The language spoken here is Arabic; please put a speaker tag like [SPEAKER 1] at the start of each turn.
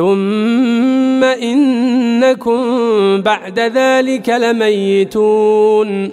[SPEAKER 1] ثم إنكم بعد ذلك لميتون.